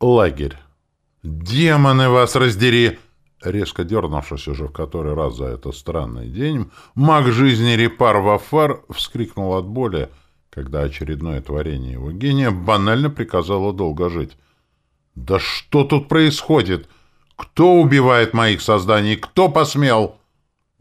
Лагерь. «Демоны вас раздери!» Резко дернувшись уже в который раз за этот странный день, маг жизни Репар Вафар вскрикнул от боли, когда очередное творение его гения банально приказало долго жить. «Да что тут происходит? Кто убивает моих созданий? Кто посмел?»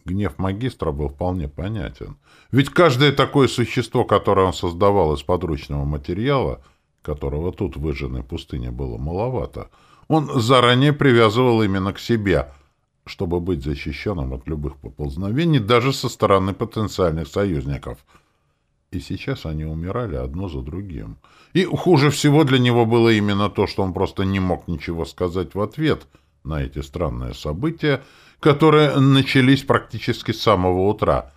Гнев магистра был вполне понятен. Ведь каждое такое существо, которое он создавал из подручного материала, которого тут в выжженной пустыне было маловато, он заранее привязывал именно к себе, чтобы быть защищенным от любых поползновений даже со стороны потенциальных союзников. И сейчас они умирали одно за другим. И хуже всего для него было именно то, что он просто не мог ничего сказать в ответ на эти странные события, которые начались практически с самого утра.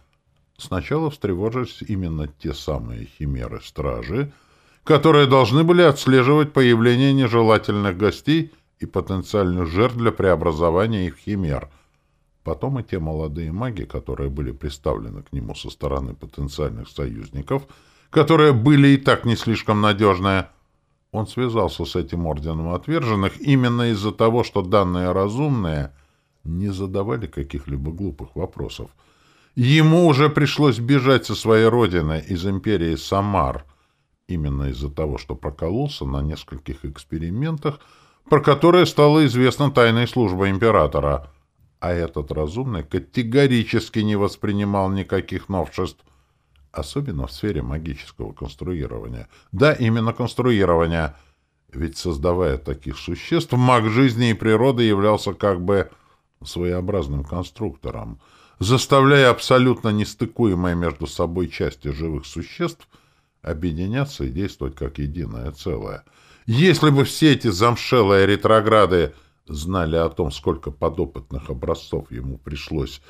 Сначала встревожились именно те самые химеры-стражи, которые должны были отслеживать появление нежелательных гостей и потенциальных жертв для преобразования их химер. Потом и те молодые маги, которые были представлены к нему со стороны потенциальных союзников, которые были и так не слишком надежные. Он связался с этим орденом отверженных именно из-за того, что данные разумные не задавали каких-либо глупых вопросов. Ему уже пришлось бежать со своей родины из империи Самар, именно из-за того, что прокололся на нескольких экспериментах, про которые стало известно тайной службой императора. А этот разумный категорически не воспринимал никаких новшеств, особенно в сфере магического конструирования. Да, именно конструирования. Ведь, создавая таких существ, маг жизни и природы являлся как бы своеобразным конструктором, заставляя абсолютно нестыкуемые между собой части живых существ объединяться и действовать как единое целое — если бы все эти замшелые ретрограды знали о том, сколько подопытных образцов ему пришлось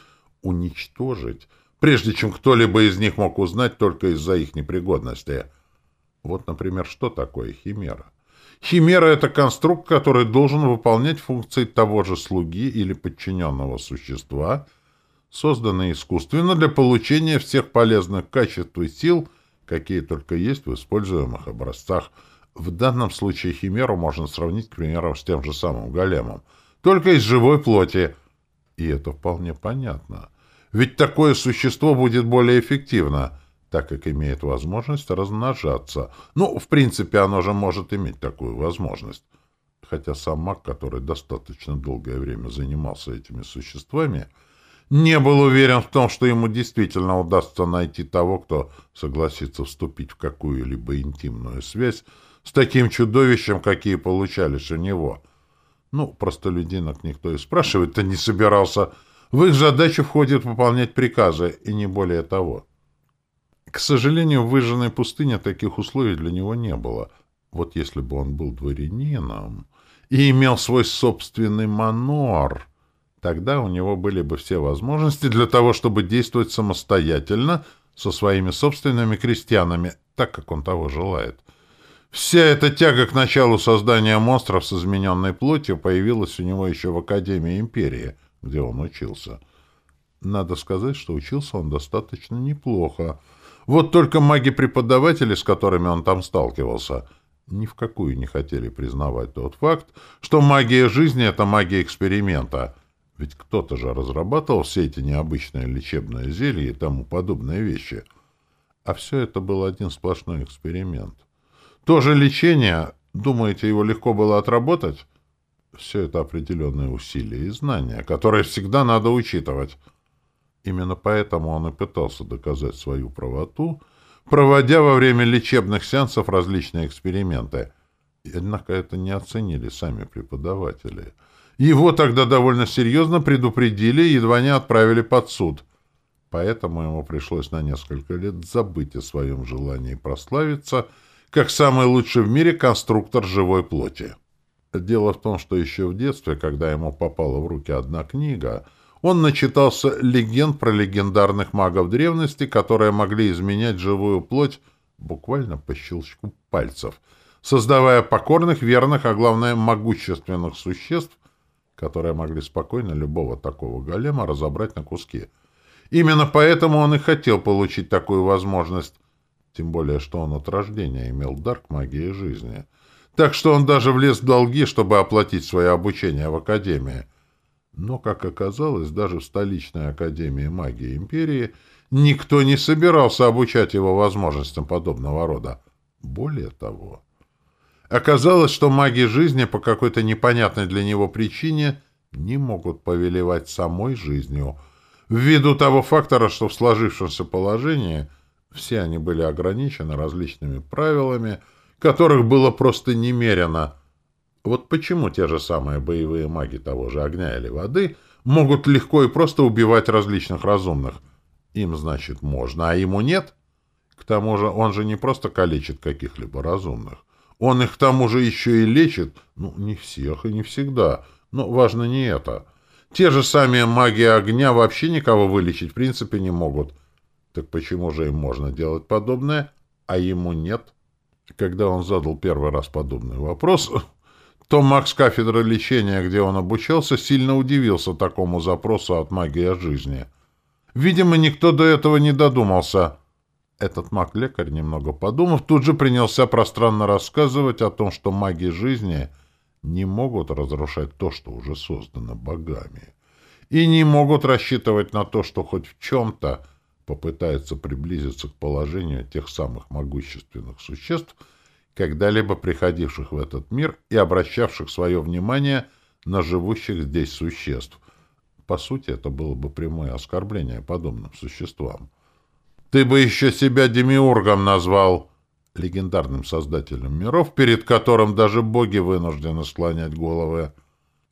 уничтожить, прежде чем кто-либо из них мог узнать только из-за их непригодности. Вот, например, что такое химера? Химера — это конструкт, который должен выполнять функции того же слуги или подчиненного существа, созданный искусственно для получения всех полезных качеств и сил, какие только есть в используемых образцах — в данном случае химеру можно сравнить, к примеру, с тем же самым големом, только из живой плоти. И это вполне понятно. Ведь такое существо будет более эффективно, так как имеет возможность размножаться. Ну, в принципе, оно же может иметь такую возможность. Хотя сам маг, который достаточно долгое время занимался этими существами, не был уверен в том, что ему действительно удастся найти того, кто согласится вступить в какую-либо интимную связь с таким чудовищем, какие получались у него. Ну, простолюдинок никто и спрашивать-то не собирался. В их задачу входит выполнять приказы, и не более того. К сожалению, в выжженной пустыне таких условий для него не было. Вот если бы он был дворянином и имел свой собственный манор, тогда у него были бы все возможности для того, чтобы действовать самостоятельно со своими собственными крестьянами, так как он того желает. Вся эта тяга к началу создания монстров с измененной плотью появилась у него еще в Академии Империи, где он учился. Надо сказать, что учился он достаточно неплохо. Вот только маги-преподаватели, с которыми он там сталкивался, ни в какую не хотели признавать тот факт, что магия жизни — это магия эксперимента. Ведь кто-то же разрабатывал все эти необычные лечебные зелья и тому подобные вещи. А все это был один сплошной эксперимент — то же лечение, думаете, его легко было отработать? Все это определенные усилия и знания, которые всегда надо учитывать. Именно поэтому он и пытался доказать свою правоту, проводя во время лечебных сеансов различные эксперименты. Однако это не оценили сами преподаватели. Его тогда довольно серьезно предупредили и едва не отправили под суд. Поэтому ему пришлось на несколько лет забыть о своем желании прославиться — как самый лучший в мире конструктор живой плоти. Дело в том, что еще в детстве, когда ему попала в руки одна книга, он начитался легенд про легендарных магов древности, которые могли изменять живую плоть буквально по щелчку пальцев, создавая покорных, верных, а главное, могущественных существ, которые могли спокойно любого такого голема разобрать на куски. Именно поэтому он и хотел получить такую возможность, тем более, что он от рождения имел дар к магии жизни. так что он даже влез в долги, чтобы оплатить свое обучение в Академии. Но, как оказалось, даже в столичной Академии магии Империи никто не собирался обучать его возможностям подобного рода. Более того, оказалось, что маги жизни по какой-то непонятной для него причине не могут повелевать самой жизнью, ввиду того фактора, что в сложившемся положении все они были ограничены различными правилами, которых было просто немерено. Вот почему те же самые боевые маги того же огня или воды могут легко и просто убивать различных разумных? Им, значит, можно, а ему нет? К тому же он же не просто калечит каких-либо разумных. Он их к тому же еще и лечит, ну, не всех и не всегда, но важно не это. Те же самые маги огня вообще никого вылечить в принципе не могут. Так почему же им можно делать подобное, а ему нет? Когда он задал первый раз подобный вопрос, то Макс кафедры лечения, где он обучался, сильно удивился такому запросу от магии жизни. Видимо, никто до этого не додумался. Этот маг-лекарь, немного подумав, тут же принялся пространно рассказывать о том, что маги жизни не могут разрушать то, что уже создано богами, и не могут рассчитывать на то, что хоть в чем-то попытается приблизиться к положению тех самых могущественных существ, когда-либо приходивших в этот мир и обращавших свое внимание на живущих здесь существ. По сути, это было бы прямое оскорбление подобным существам. «Ты бы еще себя демиургом назвал!» легендарным создателем миров, перед которым даже боги вынуждены склонять головы,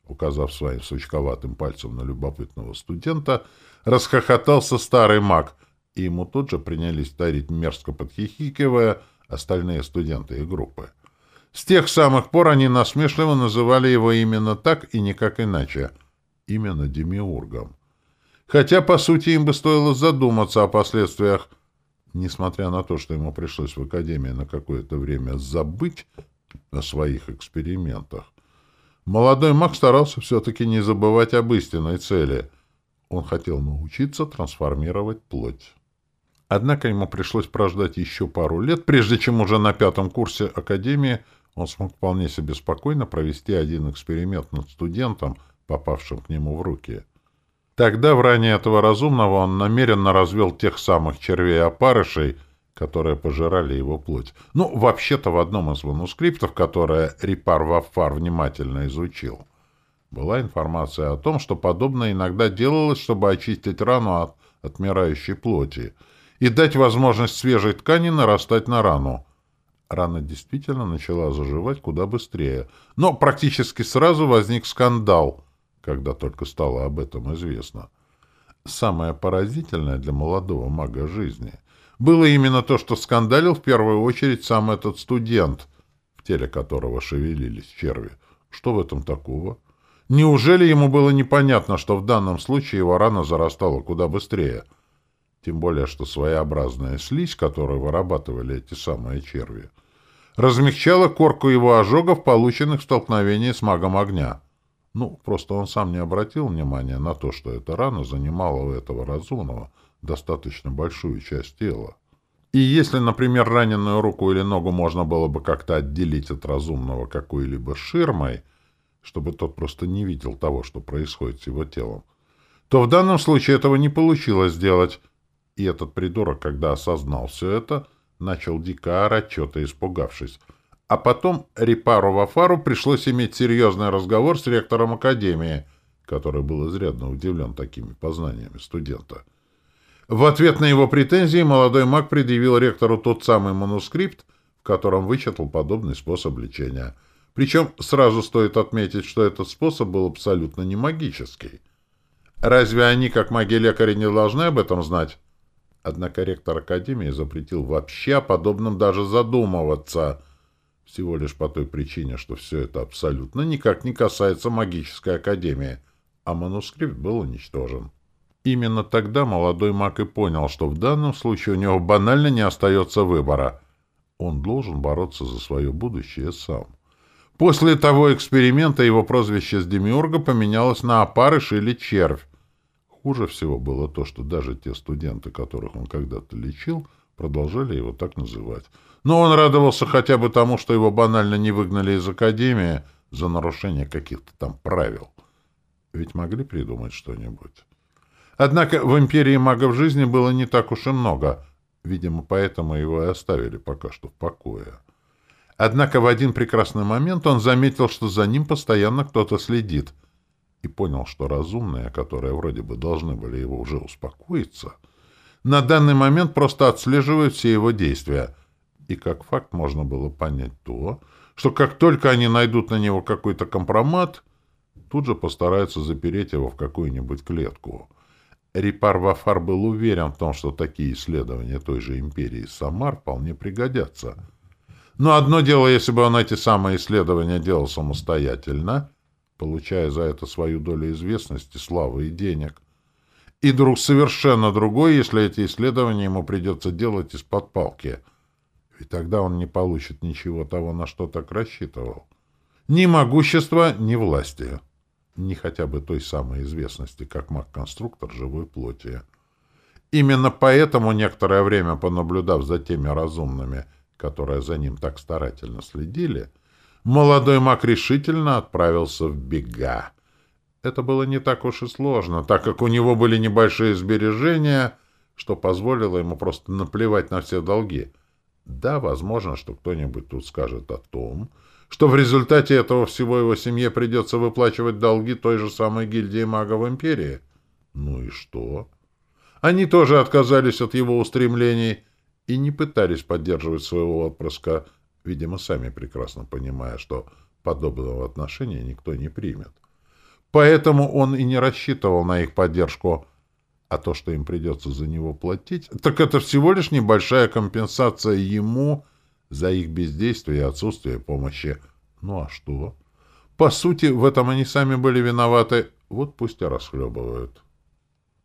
указав своим сучковатым пальцем на любопытного студента, расхохотался старый маг, и ему тут же принялись дарить мерзко подхихикивая остальные студенты и группы. С тех самых пор они насмешливо называли его именно так и никак иначе, именно Демиургом. Хотя, по сути, им бы стоило задуматься о последствиях, несмотря на то, что ему пришлось в Академии на какое-то время забыть о своих экспериментах. Молодой маг старался все-таки не забывать об истинной цели. Он хотел научиться трансформировать плоть. Однако ему пришлось прождать еще пару лет, прежде чем уже на пятом курсе Академии он смог вполне себе спокойно провести один эксперимент над студентом, попавшим к нему в руки. Тогда в ране этого разумного он намеренно развел тех самых червей-опарышей, которые пожирали его плоть. Ну, вообще-то в одном из манускриптов, которое Рипар Ваффар внимательно изучил, была информация о том, что подобное иногда делалось, чтобы очистить рану от отмирающей плоти — и дать возможность свежей ткани нарастать на рану. Рана действительно начала заживать куда быстрее, но практически сразу возник скандал, когда только стало об этом известно. Самое поразительное для молодого мага жизни было именно то, что скандалил в первую очередь сам этот студент, в теле которого шевелились черви. Что в этом такого? Неужели ему было непонятно, что в данном случае его рана зарастала куда быстрее — тем более, что своеобразная слизь, которую вырабатывали эти самые черви, размягчала корку его ожогов, полученных в столкновении с магом огня. Ну, просто он сам не обратил внимания на то, что эта рана занимала у этого разумного достаточно большую часть тела. И если, например, раненую руку или ногу можно было бы как-то отделить от разумного какой-либо ширмой, чтобы тот просто не видел того, что происходит с его телом, то в данном случае этого не получилось сделать, и этот придурок, когда осознал все это, начал дико орать, что-то испугавшись. А потом Рипару Вафару пришлось иметь серьезный разговор с ректором Академии, который был изрядно удивлен такими познаниями студента. В ответ на его претензии молодой маг предъявил ректору тот самый манускрипт, в котором вычитал подобный способ лечения. Причем сразу стоит отметить, что этот способ был абсолютно не магический. Разве они, как маги-лекари, не должны об этом знать? Однако ректор Академии запретил вообще о подобном даже задумываться, всего лишь по той причине, что все это абсолютно никак не касается магической академии, а манускрипт был уничтожен. Именно тогда молодой маг и понял, что в данном случае у него банально не остается выбора. Он должен бороться за свое будущее сам. После того эксперимента его прозвище с Демиурга поменялось на «Опарыш» или «Червь», Хуже всего было то, что даже те студенты, которых он когда-то лечил, продолжали его так называть. Но он радовался хотя бы тому, что его банально не выгнали из академии за нарушение каких-то там правил. Ведь могли придумать что-нибудь. Однако в империи магов жизни было не так уж и много. Видимо, поэтому его и оставили пока что в покое. Однако в один прекрасный момент он заметил, что за ним постоянно кто-то следит, и понял, что разумные, которые вроде бы должны были его уже успокоиться, на данный момент просто отслеживают все его действия. И как факт можно было понять то, что как только они найдут на него какой-то компромат, тут же постараются запереть его в какую-нибудь клетку. Рипар Вафар был уверен в том, что такие исследования той же империи Самар вполне пригодятся. Но одно дело, если бы он эти самые исследования делал самостоятельно, получая за это свою долю известности, славы и денег. И друг совершенно другой, если эти исследования ему придется делать из-под палки. Ведь тогда он не получит ничего того, на что так рассчитывал. Ни могущества, ни власти. Ни хотя бы той самой известности, как маг-конструктор живой плоти. Именно поэтому, некоторое время понаблюдав за теми разумными, которые за ним так старательно следили, — молодой маг решительно отправился в бега. Это было не так уж и сложно, так как у него были небольшие сбережения, что позволило ему просто наплевать на все долги. Да, возможно, что кто-нибудь тут скажет о том, что в результате этого всего его семье придется выплачивать долги той же самой гильдии магов Империи. Ну и что? Они тоже отказались от его устремлений и не пытались поддерживать своего отпрыска, видимо, сами прекрасно понимая, что подобного отношения никто не примет. Поэтому он и не рассчитывал на их поддержку, а то, что им придется за него платить, так это всего лишь небольшая компенсация ему за их бездействие и отсутствие помощи. Ну а что? По сути, в этом они сами были виноваты, вот пусть и расхлебывают.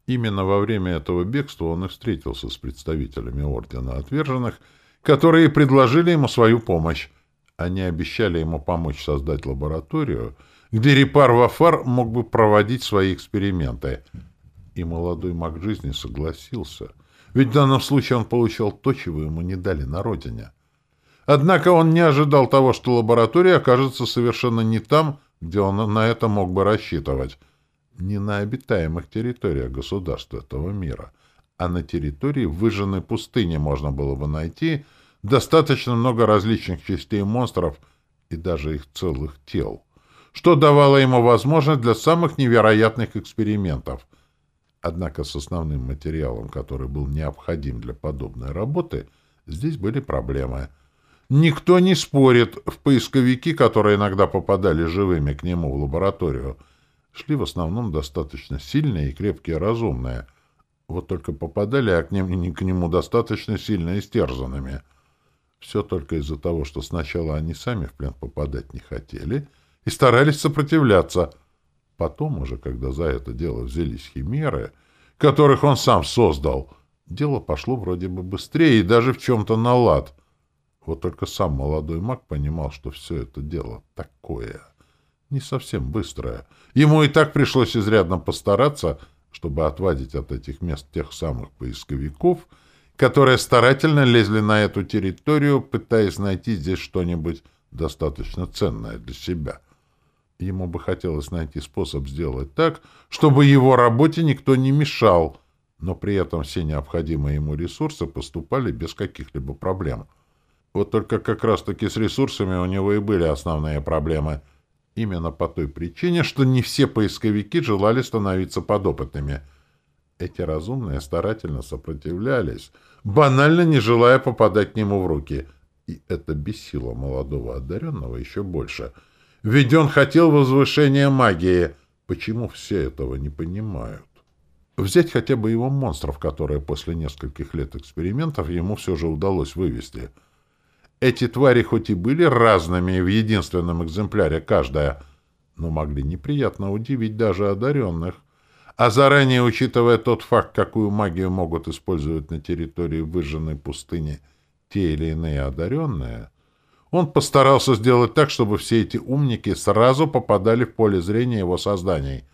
Именно во время этого бегства он и встретился с представителями Ордена Отверженных — которые предложили ему свою помощь. Они обещали ему помочь создать лабораторию, где Репар Вафар мог бы проводить свои эксперименты. И молодой маг жизни согласился, ведь в данном случае он получал то, чего ему не дали на родине. Однако он не ожидал того, что лаборатория окажется совершенно не там, где он на это мог бы рассчитывать, не на обитаемых территориях государств этого мира, а на территории выжженной пустыни можно было бы найти достаточно много различных частей монстров и даже их целых тел, что давало ему возможность для самых невероятных экспериментов. Однако с основным материалом, который был необходим для подобной работы, здесь были проблемы. Никто не спорит, в поисковики, которые иногда попадали живыми к нему в лабораторию, шли в основном достаточно сильные и крепкие разумные. Вот только попадали а к, ним, к нему достаточно сильно истерзанными — все только из-за того, что сначала они сами в плен попадать не хотели и старались сопротивляться. Потом уже, когда за это дело взялись химеры, которых он сам создал, дело пошло вроде бы быстрее и даже в чем-то на лад. Вот только сам молодой маг понимал, что все это дело такое, не совсем быстрое. Ему и так пришлось изрядно постараться, чтобы отвадить от этих мест тех самых поисковиков — которые старательно лезли на эту территорию, пытаясь найти здесь что-нибудь достаточно ценное для себя. Ему бы хотелось найти способ сделать так, чтобы его работе никто не мешал, но при этом все необходимые ему ресурсы поступали без каких-либо проблем. Вот только как раз-таки с ресурсами у него и были основные проблемы. Именно по той причине, что не все поисковики желали становиться подопытными — эти разумные старательно сопротивлялись, банально не желая попадать к нему в руки. И это бесило молодого одаренного еще больше. Ведь он хотел возвышения магии. Почему все этого не понимают? Взять хотя бы его монстров, которые после нескольких лет экспериментов ему все же удалось вывести. Эти твари хоть и были разными в единственном экземпляре каждая, но могли неприятно удивить даже одаренных а заранее учитывая тот факт, какую магию могут использовать на территории выжженной пустыни те или иные одаренные, он постарался сделать так, чтобы все эти умники сразу попадали в поле зрения его созданий.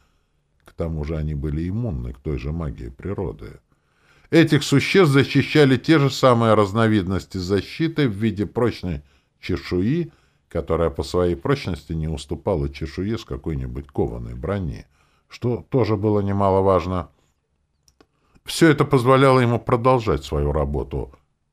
К тому же они были иммунны к той же магии природы. этих существ защищали те же самые разновидности защиты в виде прочной чешуи, которая по своей прочности не уступала чешуе с какой-нибудь кованой брони, что тоже было немаловажно. Все это позволяло ему продолжать свою работу,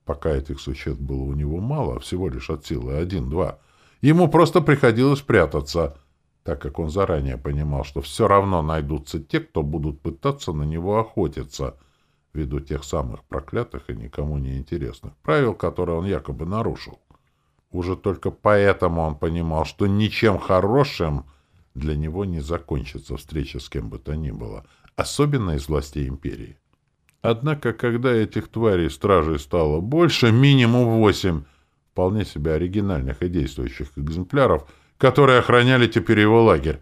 пока этих существ было у него мало, всего лишь от силы один-два. Ему просто приходилось прятаться, так как он заранее понимал, что все равно найдутся те, кто будут пытаться на него охотиться, ввиду тех самых проклятых и никому не интересных правил, которые он якобы нарушил. Уже только поэтому он понимал, что ничем хорошим для него не закончится встреча с кем бы то ни было, особенно из властей империи. Однако, когда этих тварей стражей стало больше, минимум восемь, вполне себе оригинальных и действующих экземпляров, которые охраняли теперь его лагерь,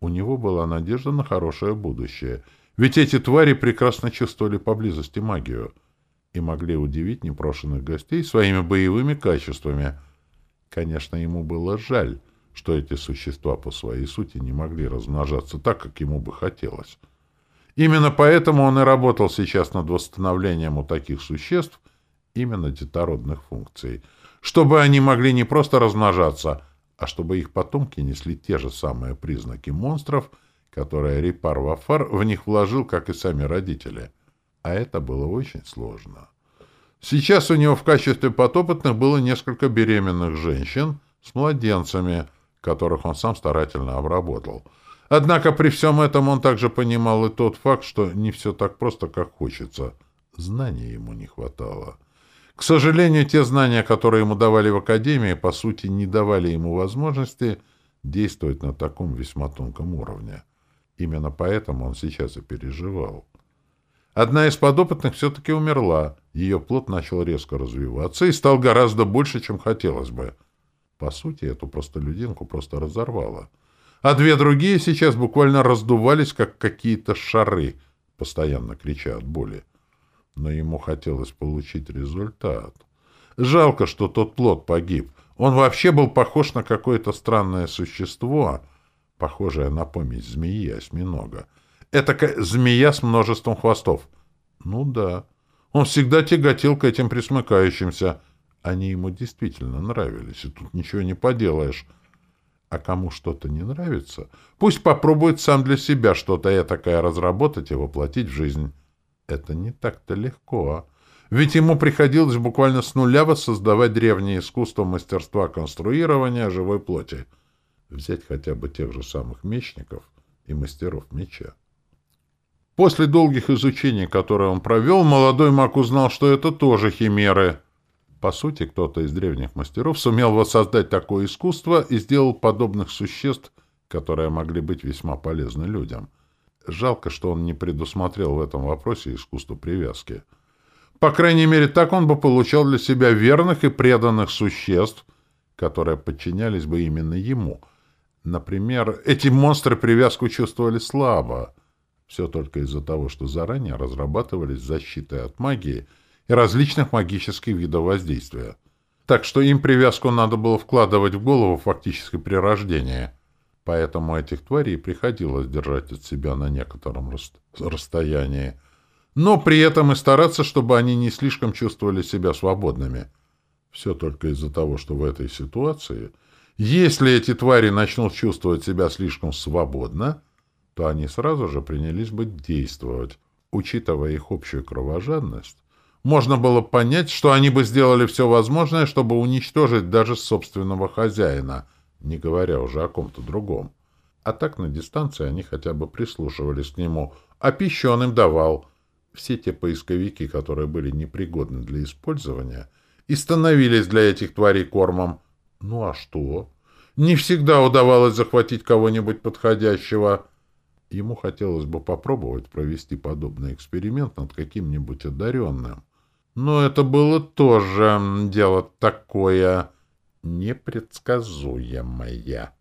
у него была надежда на хорошее будущее. Ведь эти твари прекрасно чувствовали поблизости магию и могли удивить непрошенных гостей своими боевыми качествами — Конечно, ему было жаль, что эти существа по своей сути не могли размножаться так, как ему бы хотелось. Именно поэтому он и работал сейчас над восстановлением у таких существ именно детородных функций, чтобы они могли не просто размножаться, а чтобы их потомки несли те же самые признаки монстров, которые Рипар Вафар в них вложил, как и сами родители. А это было очень сложно. Сейчас у него в качестве подопытных было несколько беременных женщин с младенцами, которых он сам старательно обработал. Однако при всем этом он также понимал и тот факт, что не все так просто, как хочется. Знаний ему не хватало. К сожалению, те знания, которые ему давали в академии, по сути, не давали ему возможности действовать на таком весьма тонком уровне. Именно поэтому он сейчас и переживал. Одна из подопытных все-таки умерла. Ее плод начал резко развиваться и стал гораздо больше, чем хотелось бы. По сути, эту простолюдинку просто разорвало. А две другие сейчас буквально раздувались, как какие-то шары, постоянно крича от боли. Но ему хотелось получить результат. Жалко, что тот плод погиб. Он вообще был похож на какое-то странное существо, похожее на помесь змеи осьминога. Это змея с множеством хвостов. Ну да. Он всегда тяготел к этим присмыкающимся. Они ему действительно нравились, и тут ничего не поделаешь. А кому что-то не нравится, пусть попробует сам для себя что-то этакое разработать и воплотить в жизнь. Это не так-то легко. Ведь ему приходилось буквально с нуля воссоздавать древнее искусство мастерства конструирования живой плоти. Взять хотя бы тех же самых мечников и мастеров меча. После долгих изучений, которые он провел, молодой маг узнал, что это тоже химеры. По сути, кто-то из древних мастеров сумел воссоздать такое искусство и сделал подобных существ, которые могли быть весьма полезны людям. Жалко, что он не предусмотрел в этом вопросе искусство привязки. По крайней мере, так он бы получал для себя верных и преданных существ, которые подчинялись бы именно ему. Например, эти монстры привязку чувствовали слабо — все только из-за того, что заранее разрабатывались защиты от магии и различных магических видов воздействия. Так что им привязку надо было вкладывать в голову фактически при рождении. Поэтому этих тварей приходилось держать от себя на некотором расстоянии. Но при этом и стараться, чтобы они не слишком чувствовали себя свободными. Все только из-за того, что в этой ситуации, если эти твари начнут чувствовать себя слишком свободно, то они сразу же принялись бы действовать. Учитывая их общую кровожадность, можно было понять, что они бы сделали все возможное, чтобы уничтожить даже собственного хозяина, не говоря уже о ком-то другом. А так на дистанции они хотя бы прислушивались к нему, а пищу он им давал. Все те поисковики, которые были непригодны для использования, и становились для этих тварей кормом. Ну а что? Не всегда удавалось захватить кого-нибудь подходящего. Ему хотелось бы попробовать провести подобный эксперимент над каким-нибудь одаренным. Но это было тоже дело такое непредсказуемое.